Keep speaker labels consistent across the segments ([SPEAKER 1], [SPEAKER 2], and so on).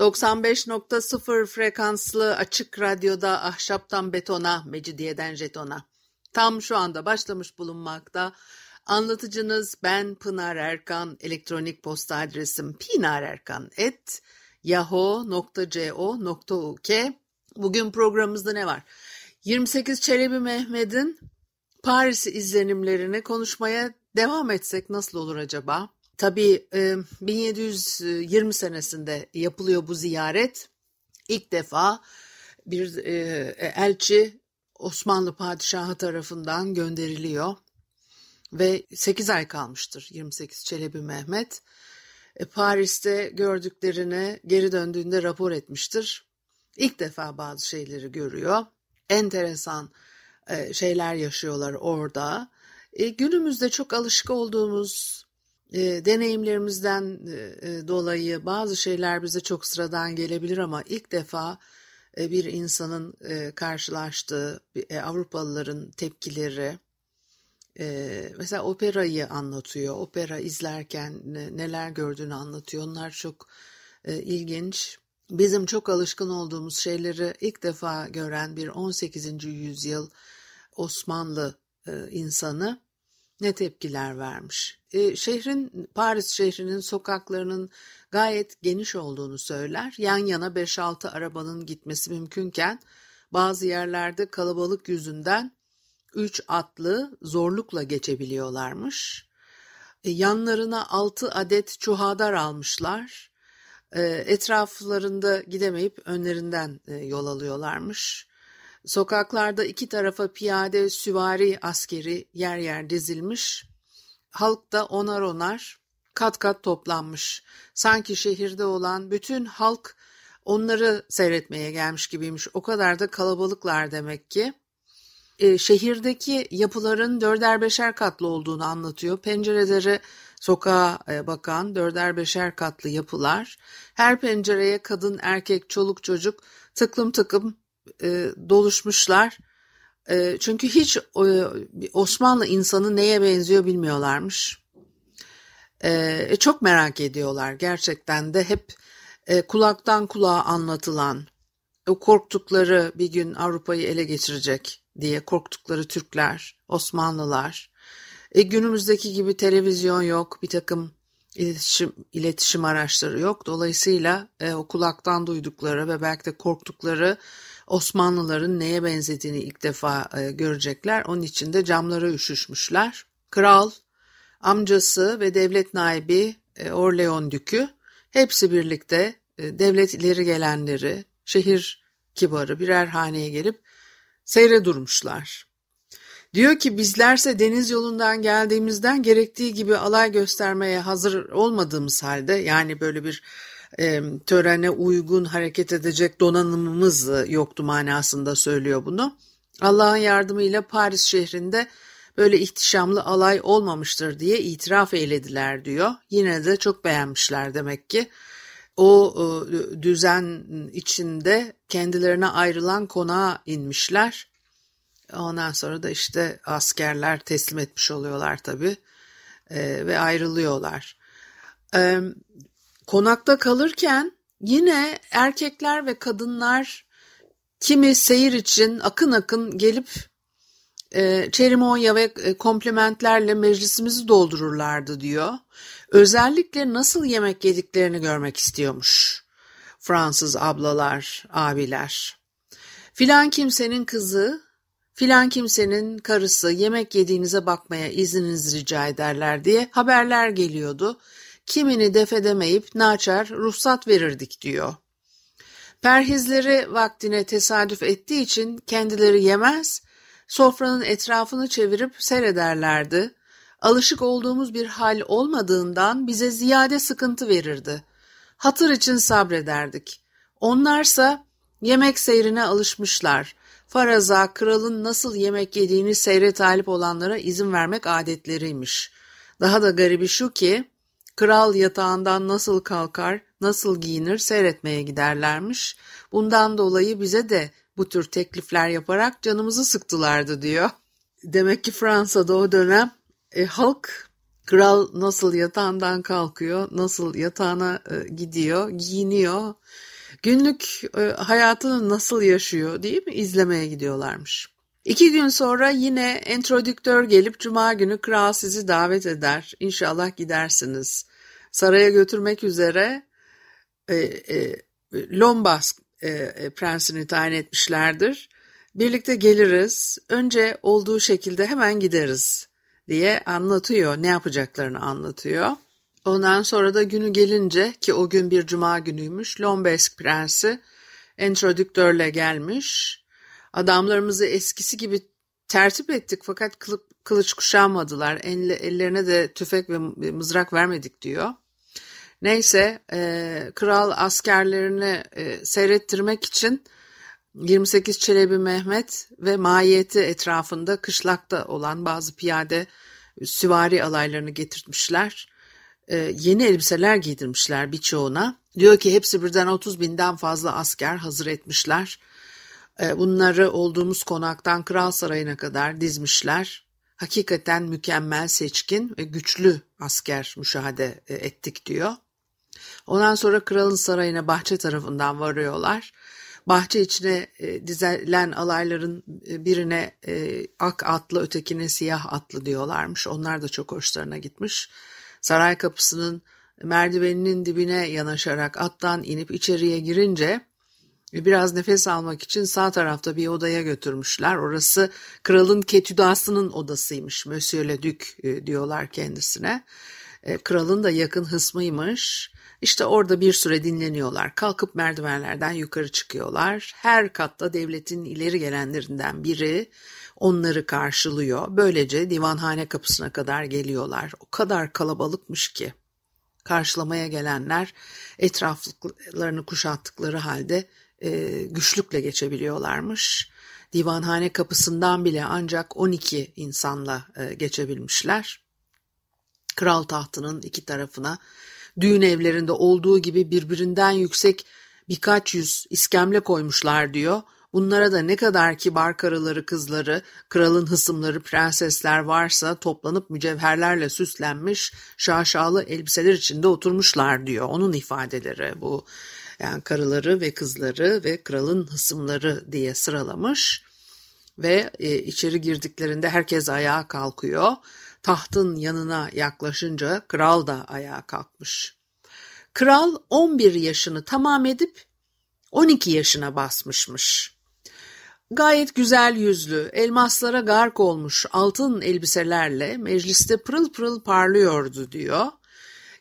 [SPEAKER 1] 95.0 frekanslı açık radyoda ahşaptan betona, mecidiyeden jetona. Tam şu anda başlamış bulunmakta. Anlatıcınız ben Pınar Erkan. Elektronik posta adresim pinarerkan.yahoo.co.uk Bugün programımızda ne var? 28 Çelebi Mehmet'in Paris izlenimlerini konuşmaya devam etsek nasıl olur acaba? Tabii 1720 senesinde yapılıyor bu ziyaret. İlk defa bir elçi Osmanlı padişahı tarafından gönderiliyor ve 8 ay kalmıştır 28 Çelebi Mehmet. Paris'te gördüklerini geri döndüğünde rapor etmiştir. İlk defa bazı şeyleri görüyor. Enteresan şeyler yaşıyorlar orada. Günümüzde çok alışık olduğumuz e, deneyimlerimizden e, dolayı bazı şeyler bize çok sıradan gelebilir ama ilk defa e, bir insanın e, karşılaştığı e, Avrupalıların tepkileri e, mesela operayı anlatıyor. Opera izlerken ne, neler gördüğünü anlatıyor. Onlar çok e, ilginç. Bizim çok alışkın olduğumuz şeyleri ilk defa gören bir 18. yüzyıl Osmanlı e, insanı ne tepkiler vermiş. E, şehrin Paris şehrinin sokaklarının gayet geniş olduğunu söyler. Yan yana 5-6 arabanın gitmesi mümkünken bazı yerlerde kalabalık yüzünden 3 atlı zorlukla geçebiliyorlarmış. E, yanlarına 6 adet çuhadar almışlar. E, etraflarında gidemeyip önlerinden e, yol alıyorlarmış. Sokaklarda iki tarafa piyade, süvari askeri yer yer dizilmiş. Halk da onar onar kat kat toplanmış. Sanki şehirde olan bütün halk onları seyretmeye gelmiş gibiymiş. O kadar da kalabalıklar demek ki. E, şehirdeki yapıların dörder beşer katlı olduğunu anlatıyor. Pencereleri sokağa e, bakan dörder beşer katlı yapılar. Her pencereye kadın, erkek, çoluk, çocuk tıklım tıklım e, doluşmuşlar. E, çünkü hiç e, Osmanlı insanı neye benziyor bilmiyorlarmış. E, çok merak ediyorlar gerçekten de hep e, kulaktan kulağa anlatılan, o korktukları bir gün Avrupa'yı ele geçirecek diye korktukları Türkler, Osmanlılar. E, günümüzdeki gibi televizyon yok, bir takım iletişim, iletişim araçları yok. Dolayısıyla e, o kulaktan duydukları ve belki de korktukları Osmanlıların neye benzediğini ilk defa e, görecekler. Onun için de camlara üşüşmüşler. Kral, amcası ve devlet naibi e, Orleon Dükü hepsi birlikte e, devlet ileri gelenleri, şehir kibarı birer haneye gelip seyre durmuşlar. Diyor ki bizlerse deniz yolundan geldiğimizden gerektiği gibi alay göstermeye hazır olmadığımız halde yani böyle bir e, törene uygun hareket edecek donanımımız yoktu manasında söylüyor bunu. Allah'ın yardımıyla Paris şehrinde böyle ihtişamlı alay olmamıştır diye itiraf eylediler diyor. Yine de çok beğenmişler demek ki. O e, düzen içinde kendilerine ayrılan konağa inmişler. Ondan sonra da işte askerler teslim etmiş oluyorlar tabii e, ve ayrılıyorlar. E, Konakta kalırken yine erkekler ve kadınlar kimi seyir için akın akın gelip e, çerimonya ve e, komplimentlerle meclisimizi doldururlardı diyor. Özellikle nasıl yemek yediklerini görmek istiyormuş Fransız ablalar, abiler. Filan kimsenin kızı, filan kimsenin karısı yemek yediğinize bakmaya izninizi rica ederler diye haberler geliyordu kimini defedemeyip naçar ruhsat verirdik diyor. Perhizleri vaktine tesadüf ettiği için kendileri yemez, sofranın etrafını çevirip seyrederlerdi. Alışık olduğumuz bir hal olmadığından bize ziyade sıkıntı verirdi. Hatır için sabrederdik. Onlarsa yemek seyrine alışmışlar. Faraza kralın nasıl yemek yediğini seyre talip olanlara izin vermek adetleriymiş. Daha da garibi şu ki kral yatağından nasıl kalkar, nasıl giyinir seyretmeye giderlermiş. Bundan dolayı bize de bu tür teklifler yaparak canımızı sıktılardı diyor. Demek ki Fransa'da o dönem e, halk kral nasıl yatağından kalkıyor, nasıl yatağına e, gidiyor, giyiniyor, günlük e, hayatını nasıl yaşıyor değil mi izlemeye gidiyorlarmış. İki gün sonra yine entrodüktör gelip cuma günü kral sizi davet eder. İnşallah gidersiniz. Saraya götürmek üzere e, e, Lombas e, e, prensini tayin etmişlerdir. Birlikte geliriz. Önce olduğu şekilde hemen gideriz diye anlatıyor. Ne yapacaklarını anlatıyor. Ondan sonra da günü gelince ki o gün bir cuma günüymüş Lombesk prensi entrodüktörle gelmiş. Adamlarımızı eskisi gibi tertip ettik fakat kılıç kuşanmadılar. ellerine de tüfek ve mızrak vermedik diyor. Neyse e, kral askerlerini e, seyrettirmek için 28 Çelebi Mehmet ve mahiyeti etrafında kışlakta olan bazı piyade süvari alaylarını getirtmişler. Ee, yeni elbiseler giydirmişler birçoğuna. Diyor ki hepsi birden 30 binden fazla asker hazır etmişler. Ee, bunları olduğumuz konaktan kral sarayına kadar dizmişler. Hakikaten mükemmel, seçkin ve güçlü asker müşahede e, ettik diyor. Ondan sonra kralın sarayına bahçe tarafından varıyorlar. Bahçe içine e, dizilen alayların e, birine e, ak atlı ötekine siyah atlı diyorlarmış. Onlar da çok hoşlarına gitmiş. Saray kapısının merdiveninin dibine yanaşarak attan inip içeriye girince biraz nefes almak için sağ tarafta bir odaya götürmüşler. Orası kralın ketüdasının odasıymış. Monsieur le Duc e, diyorlar kendisine. E, kralın da yakın hısmıymış. İşte orada bir süre dinleniyorlar. Kalkıp merdivenlerden yukarı çıkıyorlar. Her katta devletin ileri gelenlerinden biri onları karşılıyor. Böylece divanhane kapısına kadar geliyorlar. O kadar kalabalıkmış ki. Karşılamaya gelenler etraflarını kuşattıkları halde e, güçlükle geçebiliyorlarmış. Divanhane kapısından bile ancak 12 insanla e, geçebilmişler. Kral tahtının iki tarafına düğün evlerinde olduğu gibi birbirinden yüksek birkaç yüz iskemle koymuşlar diyor. Bunlara da ne kadar kibar karıları kızları, kralın hısımları prensesler varsa toplanıp mücevherlerle süslenmiş şaşalı elbiseler içinde oturmuşlar diyor. Onun ifadeleri bu yani karıları ve kızları ve kralın hısımları diye sıralamış ve e, içeri girdiklerinde herkes ayağa kalkıyor. Tahtın yanına yaklaşınca kral da ayağa kalkmış. Kral 11 yaşını tamam edip 12 yaşına basmışmış. Gayet güzel yüzlü, elmaslara gark olmuş altın elbiselerle mecliste pırıl pırıl parlıyordu diyor.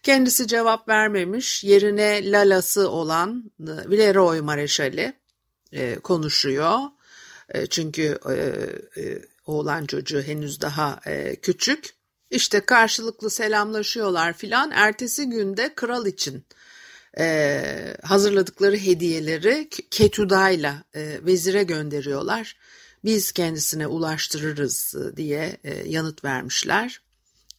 [SPEAKER 1] Kendisi cevap vermemiş, yerine lalası olan Villeroy Mareşali e, konuşuyor. E, çünkü e, e, oğlan çocuğu henüz daha e, küçük. İşte karşılıklı selamlaşıyorlar filan. Ertesi günde kral için e, hazırladıkları hediyeleri Ketuda'yla e, vezire gönderiyorlar. Biz kendisine ulaştırırız e, diye e, yanıt vermişler.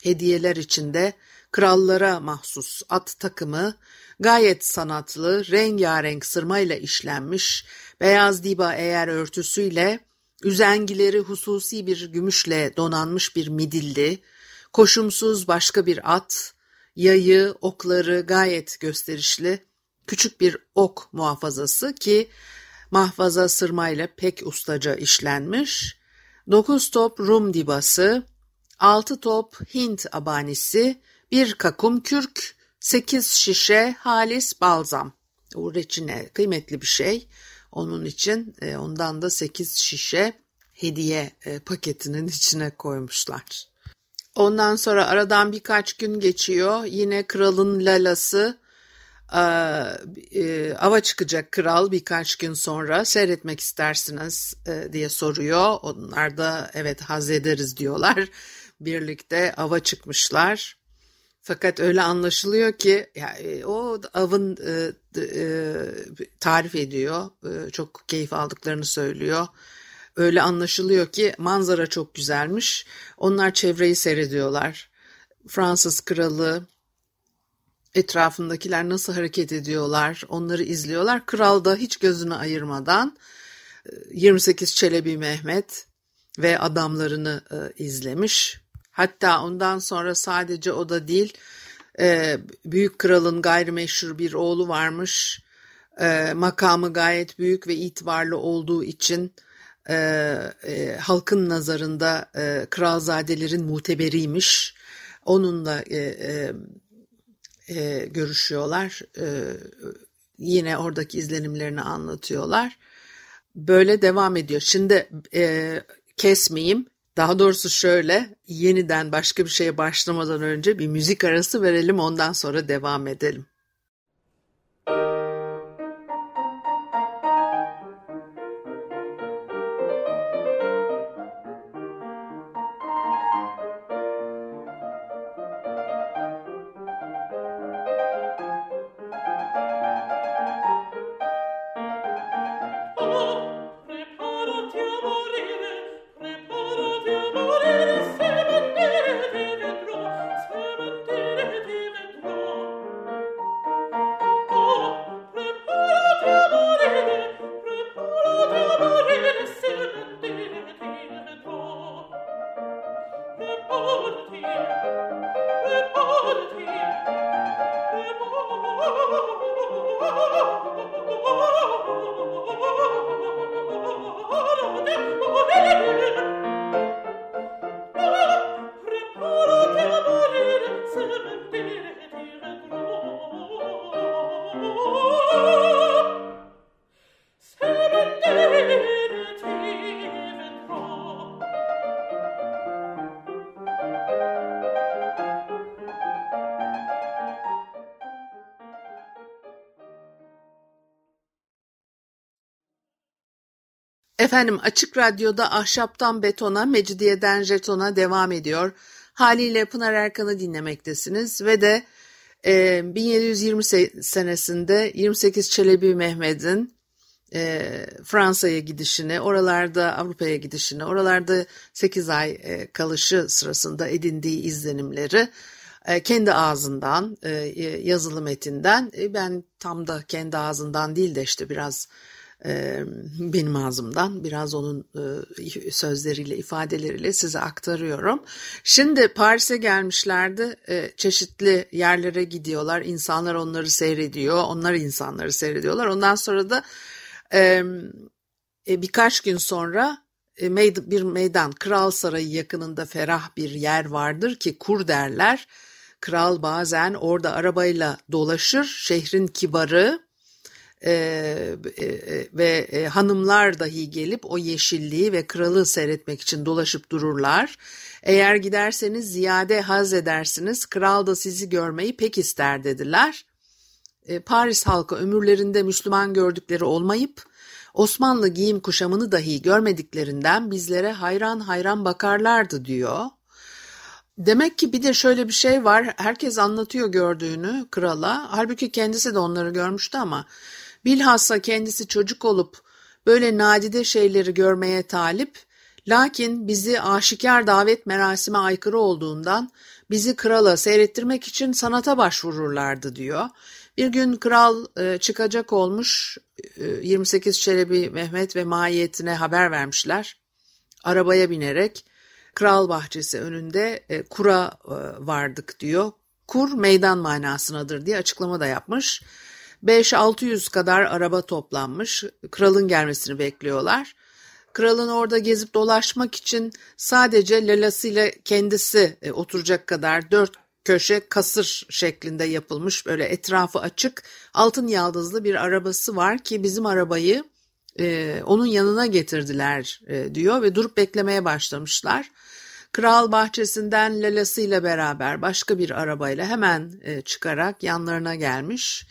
[SPEAKER 1] Hediyeler içinde krallara mahsus at takımı, gayet sanatlı, rengarenk sırmayla işlenmiş, beyaz diba eğer örtüsüyle, üzengileri hususi bir gümüşle donanmış bir midilli, koşumsuz başka bir at, yayı, okları gayet gösterişli, küçük bir ok muhafazası ki mahfaza sırmayla pek ustaca işlenmiş, dokuz top Rum dibası, altı top Hint abanisi, bir kakum kürk, sekiz şişe halis balzam. O reçine kıymetli bir şey. Onun için e, ondan da sekiz şişe hediye e, paketinin içine koymuşlar. Ondan sonra aradan birkaç gün geçiyor. Yine kralın lalası e, ava çıkacak kral birkaç gün sonra seyretmek istersiniz diye soruyor. Onlar da evet haz ederiz diyorlar. Birlikte ava çıkmışlar. Fakat öyle anlaşılıyor ki yani o avın e, e, tarif ediyor. E, çok keyif aldıklarını söylüyor. Öyle anlaşılıyor ki manzara çok güzelmiş. Onlar çevreyi seyrediyorlar. Fransız kralı, etrafındakiler nasıl hareket ediyorlar onları izliyorlar. Kral da hiç gözünü ayırmadan 28 Çelebi Mehmet ve adamlarını e, izlemiş. Hatta ondan sonra sadece o da değil e, büyük kralın gayrimeşhur bir oğlu varmış. E, makamı gayet büyük ve itibarlı olduğu için e, e, halkın nazarında e, kralzadelerin muteberiymiş. Onunla e, e, e, görüşüyorlar. E, yine oradaki izlenimlerini anlatıyorlar. Böyle devam ediyor. Şimdi e, kesmeyeyim. Daha doğrusu şöyle yeniden başka bir şeye başlamadan önce bir müzik arası verelim ondan sonra devam edelim. Efendim Açık Radyo'da ahşaptan betona, mecidiyeden jetona devam ediyor. Haliyle Pınar Erkan'ı dinlemektesiniz ve de e, 1720 senesinde 28 Çelebi Mehmet'in e, Fransa'ya gidişini, oralarda Avrupa'ya gidişini, oralarda 8 ay e, kalışı sırasında edindiği izlenimleri e, kendi ağzından, e, yazılı metinden, e, ben tam da kendi ağzından değil de işte biraz benim ağzımdan biraz onun sözleriyle ifadeleriyle size aktarıyorum. Şimdi Paris'e gelmişlerdi. Çeşitli yerlere gidiyorlar. İnsanlar onları seyrediyor. Onlar insanları seyrediyorlar. Ondan sonra da birkaç gün sonra bir meydan Kral Sarayı yakınında ferah bir yer vardır ki kur derler. Kral bazen orada arabayla dolaşır. Şehrin kibarı e, e, ve e, hanımlar dahi gelip o yeşilliği ve kralı seyretmek için dolaşıp dururlar. Eğer giderseniz ziyade haz edersiniz, kral da sizi görmeyi pek ister dediler. E, Paris halkı ömürlerinde Müslüman gördükleri olmayıp Osmanlı giyim kuşamını dahi görmediklerinden bizlere hayran hayran bakarlardı diyor. Demek ki bir de şöyle bir şey var. Herkes anlatıyor gördüğünü krala. Halbuki kendisi de onları görmüştü ama Bilhassa kendisi çocuk olup böyle nadide şeyleri görmeye talip, lakin bizi aşikar davet merasime aykırı olduğundan bizi krala seyrettirmek için sanata başvururlardı diyor. Bir gün kral e, çıkacak olmuş 28 e, Çelebi Mehmet ve mahiyetine haber vermişler. Arabaya binerek kral bahçesi önünde e, kura vardık diyor. Kur meydan manasınadır diye açıklama da yapmış. 5-600 kadar araba toplanmış. Kralın gelmesini bekliyorlar. Kralın orada gezip dolaşmak için sadece lalasıyla kendisi e, oturacak kadar dört köşe kasır şeklinde yapılmış böyle etrafı açık altın yaldızlı bir arabası var ki bizim arabayı e, onun yanına getirdiler e, diyor ve durup beklemeye başlamışlar. Kral bahçesinden lalasıyla beraber başka bir arabayla hemen e, çıkarak yanlarına gelmiş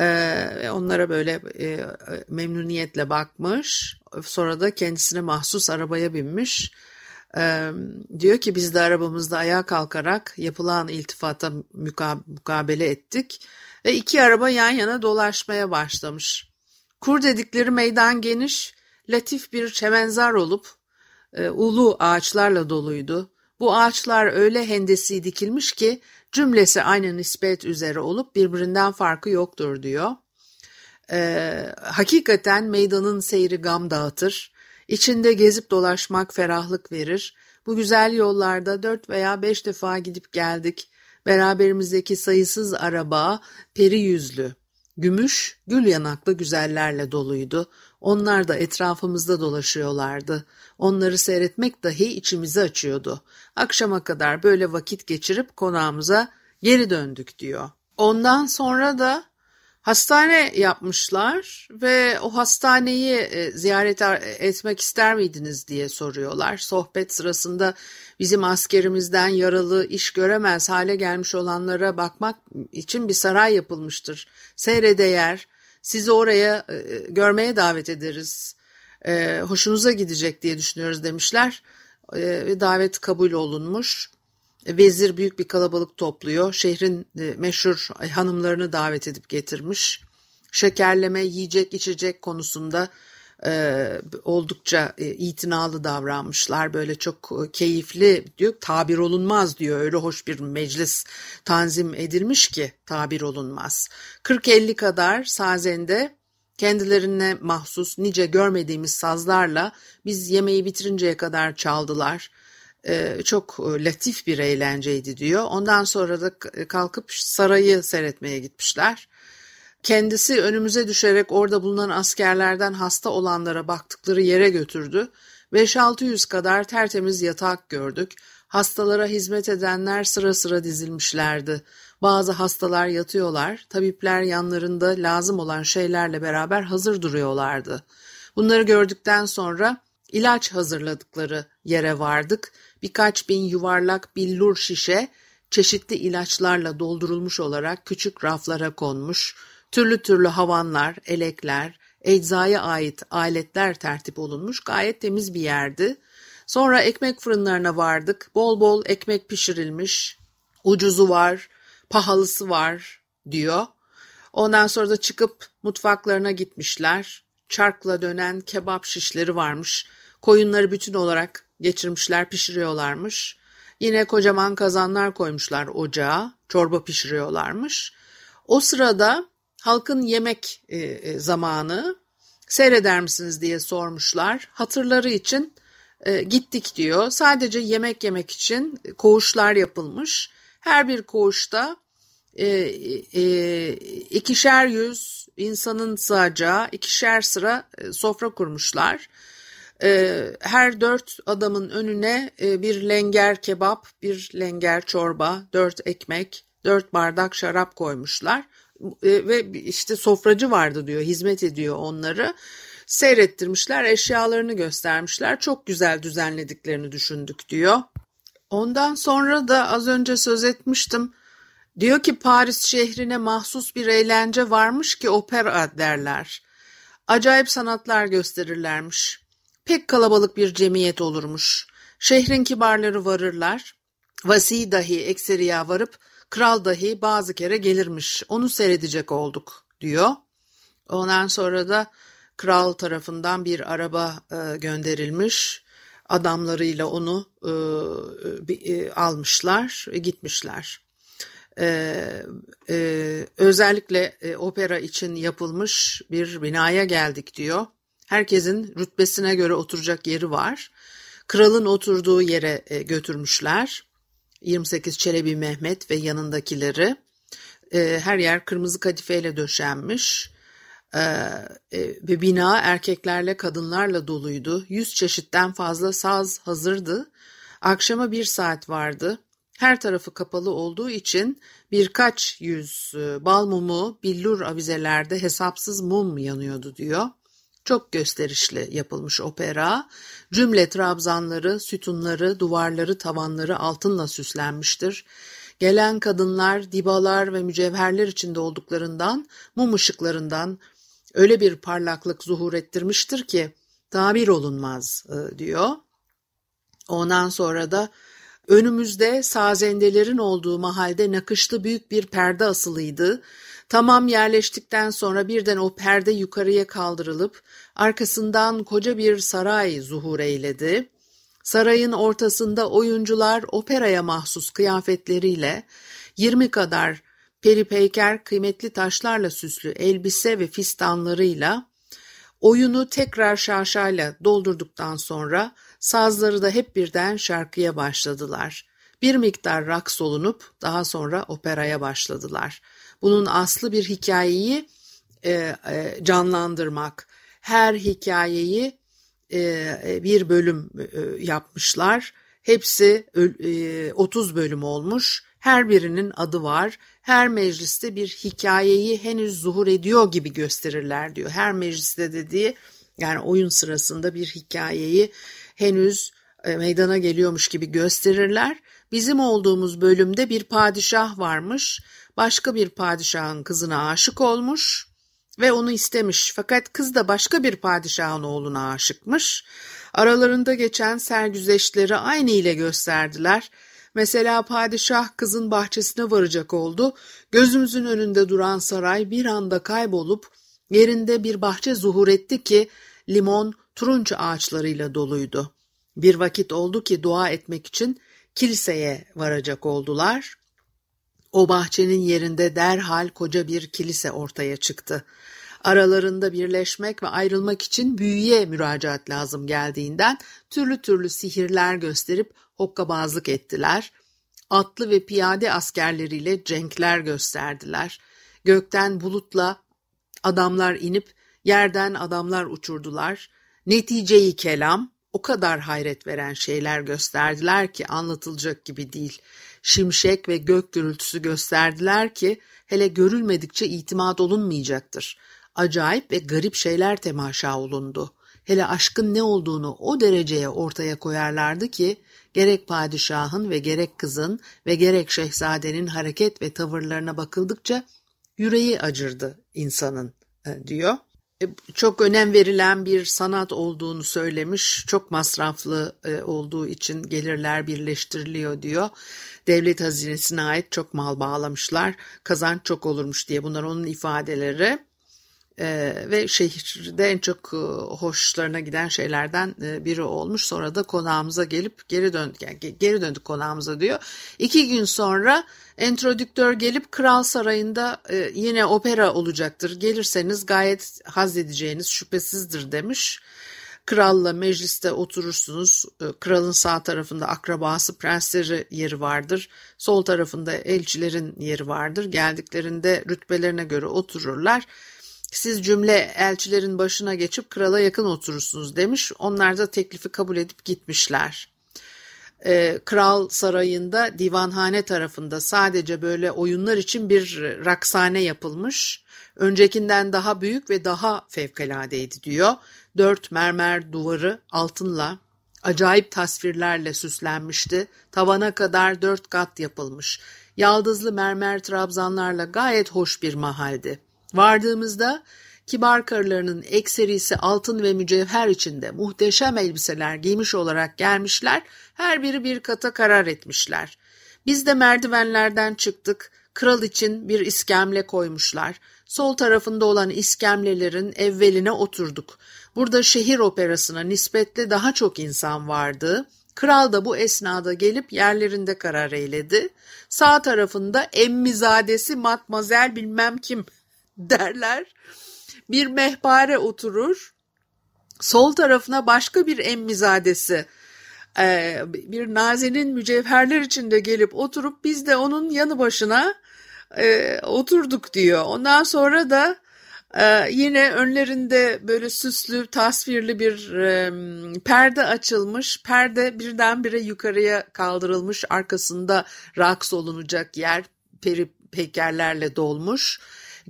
[SPEAKER 1] ee, onlara böyle e, memnuniyetle bakmış. Sonra da kendisine mahsus arabaya binmiş. Ee, diyor ki biz de arabamızda ayağa kalkarak yapılan iltifata muka- mukabele ettik ve iki araba yan yana dolaşmaya başlamış. Kur dedikleri meydan geniş, latif bir çemenzar olup e, ulu ağaçlarla doluydu. Bu ağaçlar öyle hendesi dikilmiş ki cümlesi aynı nispet üzere olup birbirinden farkı yoktur diyor. Ee, hakikaten meydanın seyri gam dağıtır. İçinde gezip dolaşmak ferahlık verir. Bu güzel yollarda dört veya beş defa gidip geldik. Beraberimizdeki sayısız araba peri yüzlü, gümüş, gül yanaklı güzellerle doluydu. Onlar da etrafımızda dolaşıyorlardı. Onları seyretmek dahi içimizi açıyordu. Akşama kadar böyle vakit geçirip konağımıza geri döndük diyor. Ondan sonra da hastane yapmışlar ve o hastaneyi e, ziyaret etmek ister miydiniz diye soruyorlar. Sohbet sırasında bizim askerimizden yaralı iş göremez hale gelmiş olanlara bakmak için bir saray yapılmıştır. Seyredeyer, sizi oraya e, görmeye davet ederiz. E, hoşunuza gidecek diye düşünüyoruz demişler. Ve davet kabul olunmuş. Vezir büyük bir kalabalık topluyor. Şehrin meşhur hanımlarını davet edip getirmiş. Şekerleme, yiyecek, içecek konusunda e, oldukça e, itinalı davranmışlar. Böyle çok e, keyifli diyor. Tabir olunmaz diyor. Öyle hoş bir meclis tanzim edilmiş ki tabir olunmaz. 40-50 kadar sazende kendilerine mahsus nice görmediğimiz sazlarla biz yemeği bitirinceye kadar çaldılar. Ee, çok latif bir eğlenceydi diyor. Ondan sonra da kalkıp sarayı seyretmeye gitmişler. Kendisi önümüze düşerek orada bulunan askerlerden hasta olanlara baktıkları yere götürdü. 5-600 kadar tertemiz yatak gördük. Hastalara hizmet edenler sıra sıra dizilmişlerdi. Bazı hastalar yatıyorlar, tabipler yanlarında lazım olan şeylerle beraber hazır duruyorlardı. Bunları gördükten sonra ilaç hazırladıkları yere vardık. Birkaç bin yuvarlak billur şişe çeşitli ilaçlarla doldurulmuş olarak küçük raflara konmuş, türlü türlü havanlar, elekler, eczaya ait aletler tertip olunmuş gayet temiz bir yerdi. Sonra ekmek fırınlarına vardık. Bol bol ekmek pişirilmiş. Ucuzu var, pahalısı var diyor. Ondan sonra da çıkıp mutfaklarına gitmişler. Çarkla dönen kebap şişleri varmış. Koyunları bütün olarak geçirmişler, pişiriyorlarmış. Yine kocaman kazanlar koymuşlar ocağa, çorba pişiriyorlarmış. O sırada halkın yemek e, zamanı seyreder misiniz diye sormuşlar. Hatırları için e, gittik diyor. Sadece yemek yemek için koğuşlar yapılmış. Her bir koğuşta e, e, ikişer yüz insanın sığacağı ikişer sıra e, sofra kurmuşlar. E, her dört adamın önüne e, bir lenger kebap, bir lenger çorba, dört ekmek, dört bardak şarap koymuşlar. E, ve işte sofracı vardı diyor, hizmet ediyor onları. Seyrettirmişler, eşyalarını göstermişler. Çok güzel düzenlediklerini düşündük diyor. Ondan sonra da az önce söz etmiştim. Diyor ki Paris şehrine mahsus bir eğlence varmış ki opera derler. Acayip sanatlar gösterirlermiş. Pek kalabalık bir cemiyet olurmuş. Şehrin kibarları varırlar. Vasi dahi ekseriya varıp kral dahi bazı kere gelirmiş. Onu seyredecek olduk diyor. Ondan sonra da kral tarafından bir araba e, gönderilmiş. Adamlarıyla onu e, e, almışlar, gitmişler. Ee, e, özellikle e, opera için yapılmış bir binaya geldik diyor. Herkesin rütbesine göre oturacak yeri var. Kralın oturduğu yere e, götürmüşler. 28 Çelebi Mehmet ve yanındakileri. E, her yer kırmızı kadifeyle döşenmiş. E, ve bina erkeklerle kadınlarla doluydu. Yüz çeşitten fazla saz hazırdı. Akşama bir saat vardı. Her tarafı kapalı olduğu için birkaç yüz bal mumu billur avizelerde hesapsız mum yanıyordu diyor. Çok gösterişli yapılmış opera. Cümle trabzanları, sütunları, duvarları, tavanları altınla süslenmiştir. Gelen kadınlar, dibalar ve mücevherler içinde olduklarından, mum ışıklarından öyle bir parlaklık zuhur ettirmiştir ki tabir olunmaz e, diyor. Ondan sonra da önümüzde sazendelerin olduğu mahalde nakışlı büyük bir perde asılıydı. Tamam yerleştikten sonra birden o perde yukarıya kaldırılıp arkasından koca bir saray zuhur eyledi. Sarayın ortasında oyuncular operaya mahsus kıyafetleriyle 20 kadar peripeyker kıymetli taşlarla süslü elbise ve fistanlarıyla oyunu tekrar şaşayla doldurduktan sonra sazları da hep birden şarkıya başladılar. Bir miktar raks olunup daha sonra operaya başladılar. Bunun aslı bir hikayeyi e, e, canlandırmak. Her hikayeyi e, e bir bölüm e, yapmışlar. Hepsi e, 30 bölüm olmuş. Her birinin adı var. Her mecliste bir hikayeyi henüz zuhur ediyor gibi gösterirler diyor. Her mecliste dediği yani oyun sırasında bir hikayeyi henüz e, meydana geliyormuş gibi gösterirler. Bizim olduğumuz bölümde bir padişah varmış. Başka bir padişahın kızına aşık olmuş ve onu istemiş. Fakat kız da başka bir padişahın oğluna aşıkmış. Aralarında geçen sergüzeştleri aynı ile gösterdiler. Mesela padişah kızın bahçesine varacak oldu. Gözümüzün önünde duran saray bir anda kaybolup yerinde bir bahçe zuhur etti ki limon, turunç ağaçlarıyla doluydu. Bir vakit oldu ki dua etmek için kiliseye varacak oldular. O bahçenin yerinde derhal koca bir kilise ortaya çıktı. Aralarında birleşmek ve ayrılmak için büyüye müracaat lazım geldiğinden türlü türlü sihirler gösterip hokkabazlık ettiler. Atlı ve piyade askerleriyle cenkler gösterdiler. Gökten bulutla adamlar inip yerden adamlar uçurdular. Neticeyi kelam o kadar hayret veren şeyler gösterdiler ki anlatılacak gibi değil. Şimşek ve gök gürültüsü gösterdiler ki hele görülmedikçe itimat olunmayacaktır. Acayip ve garip şeyler temaşa olundu. Hele aşkın ne olduğunu o dereceye ortaya koyarlardı ki gerek padişahın ve gerek kızın ve gerek şehzadenin hareket ve tavırlarına bakıldıkça yüreği acırdı insanın e, diyor. E, çok önem verilen bir sanat olduğunu söylemiş. Çok masraflı e, olduğu için gelirler birleştiriliyor diyor. Devlet hazinesine ait çok mal bağlamışlar. Kazanç çok olurmuş diye bunlar onun ifadeleri. Ee, ve şehirde en çok e, hoşlarına giden şeylerden e, biri olmuş. Sonra da konağımıza gelip geri döndük. Yani geri döndük konağımıza diyor. İki gün sonra entrodüktör gelip Kral Sarayı'nda e, yine opera olacaktır. Gelirseniz gayet haz edeceğiniz şüphesizdir demiş. Kralla mecliste oturursunuz. Kralın sağ tarafında akrabası prensleri yeri vardır. Sol tarafında elçilerin yeri vardır. Geldiklerinde rütbelerine göre otururlar siz cümle elçilerin başına geçip krala yakın oturursunuz demiş. Onlar da teklifi kabul edip gitmişler. Ee, Kral sarayında divanhane tarafında sadece böyle oyunlar için bir raksane yapılmış. Öncekinden daha büyük ve daha fevkaladeydi diyor. Dört mermer duvarı altınla acayip tasvirlerle süslenmişti. Tavana kadar dört kat yapılmış. Yaldızlı mermer trabzanlarla gayet hoş bir mahaldi. Vardığımızda kibar karılarının ekserisi altın ve mücevher içinde muhteşem elbiseler giymiş olarak gelmişler, her biri bir kata karar etmişler. Biz de merdivenlerden çıktık, kral için bir iskemle koymuşlar. Sol tarafında olan iskemlelerin evveline oturduk. Burada şehir operasına nispetle daha çok insan vardı. Kral da bu esnada gelip yerlerinde karar eyledi. Sağ tarafında emmizadesi matmazel bilmem kim derler. Bir mehpare oturur. Sol tarafına başka bir emmizadesi e, bir nazenin mücevherler içinde gelip oturup biz de onun yanı başına e, oturduk diyor. Ondan sonra da e, yine önlerinde böyle süslü tasvirli bir perde açılmış. Perde birdenbire yukarıya kaldırılmış. Arkasında raks olunacak yer peri pekerlerle dolmuş.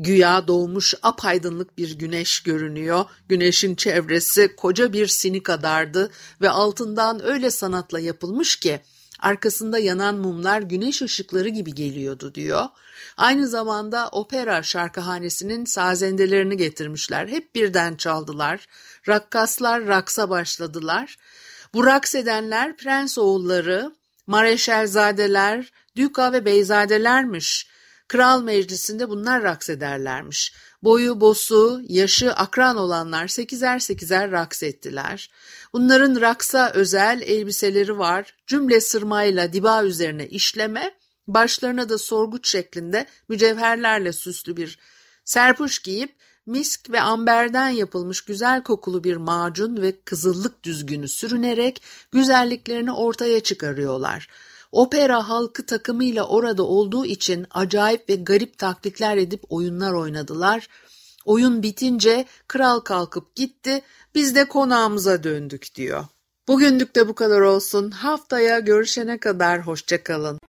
[SPEAKER 1] Güya doğmuş apaydınlık bir güneş görünüyor. Güneşin çevresi koca bir sini kadardı ve altından öyle sanatla yapılmış ki arkasında yanan mumlar güneş ışıkları gibi geliyordu diyor. Aynı zamanda opera şarkıhanesinin sazendelerini getirmişler. Hep birden çaldılar. Rakkaslar raksa başladılar. Bu raks edenler prens oğulları, mareşalzadeler, düka ve beyzadelermiş. Kral meclisinde bunlar raks ederlermiş. Boyu, bosu, yaşı akran olanlar sekizer sekizer raks ettiler. Bunların raksa özel elbiseleri var. Cümle sırmayla diba üzerine işleme, başlarına da sorguç şeklinde mücevherlerle süslü bir serpuş giyip misk ve amberden yapılmış güzel kokulu bir macun ve kızıllık düzgünü sürünerek güzelliklerini ortaya çıkarıyorlar. Opera halkı takımıyla orada olduğu için acayip ve garip taklitler edip oyunlar oynadılar. Oyun bitince kral kalkıp gitti, biz de konağımıza döndük diyor. Bugünlük de bu kadar olsun. Haftaya görüşene kadar hoşçakalın.